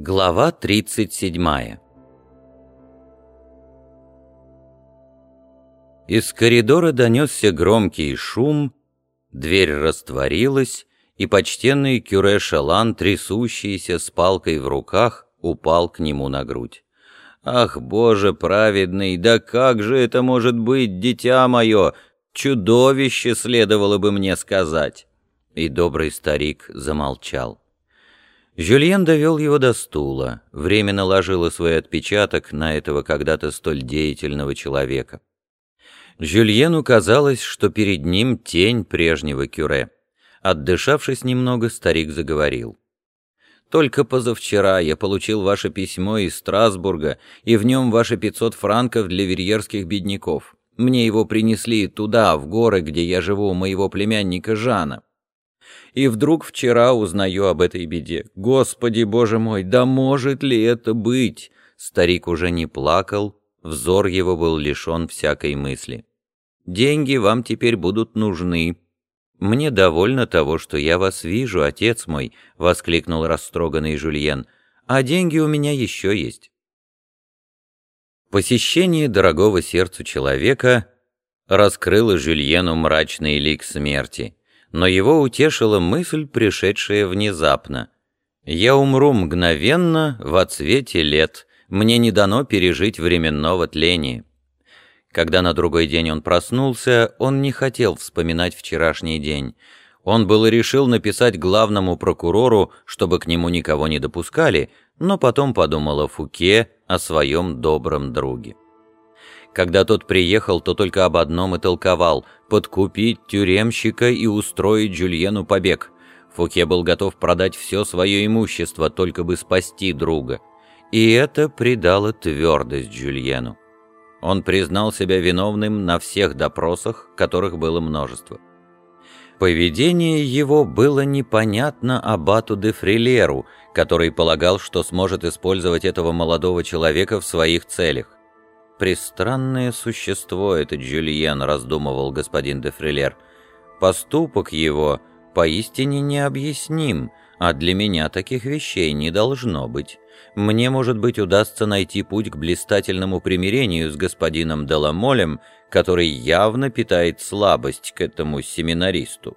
Глава 37 Из коридора донесся громкий шум, дверь растворилась, и почтенный кюре Шалан, трясущийся с палкой в руках, упал к нему на грудь. «Ах, Боже праведный, да как же это может быть, дитя мое? Чудовище следовало бы мне сказать!» И добрый старик замолчал. Жюльен довел его до стула, временно ложила свой отпечаток на этого когда-то столь деятельного человека. Жюльену казалось, что перед ним тень прежнего кюре. Отдышавшись немного, старик заговорил. «Только позавчера я получил ваше письмо из Страсбурга, и в нем ваши 500 франков для верьерских бедняков. Мне его принесли туда, в горы, где я живу, у моего племянника Жана. И вдруг вчера узнаю об этой беде. Господи, боже мой, да может ли это быть? Старик уже не плакал, взор его был лишен всякой мысли. Деньги вам теперь будут нужны. Мне довольно того, что я вас вижу, отец мой, воскликнул растроганный Жульен. А деньги у меня еще есть. Посещение дорогого сердцу человека раскрыло Жюльену мрачный лик смерти но его утешила мысль, пришедшая внезапно. «Я умру мгновенно, в отсвете лет, мне не дано пережить временного тления». Когда на другой день он проснулся, он не хотел вспоминать вчерашний день. Он было решил написать главному прокурору, чтобы к нему никого не допускали, но потом подумал о Фуке, о своем добром друге. Когда тот приехал, то только об одном и толковал — подкупить тюремщика и устроить Жюльену побег. Фуке был готов продать все свое имущество, только бы спасти друга. И это придало твердость Жюльену. Он признал себя виновным на всех допросах, которых было множество. Поведение его было непонятно абату де Фрилеру, который полагал, что сможет использовать этого молодого человека в своих целях. «Пристранное существо этот Джульен», — раздумывал господин де Фрилер. «Поступок его поистине необъясним, а для меня таких вещей не должно быть. Мне, может быть, удастся найти путь к блистательному примирению с господином Деламолем, который явно питает слабость к этому семинаристу».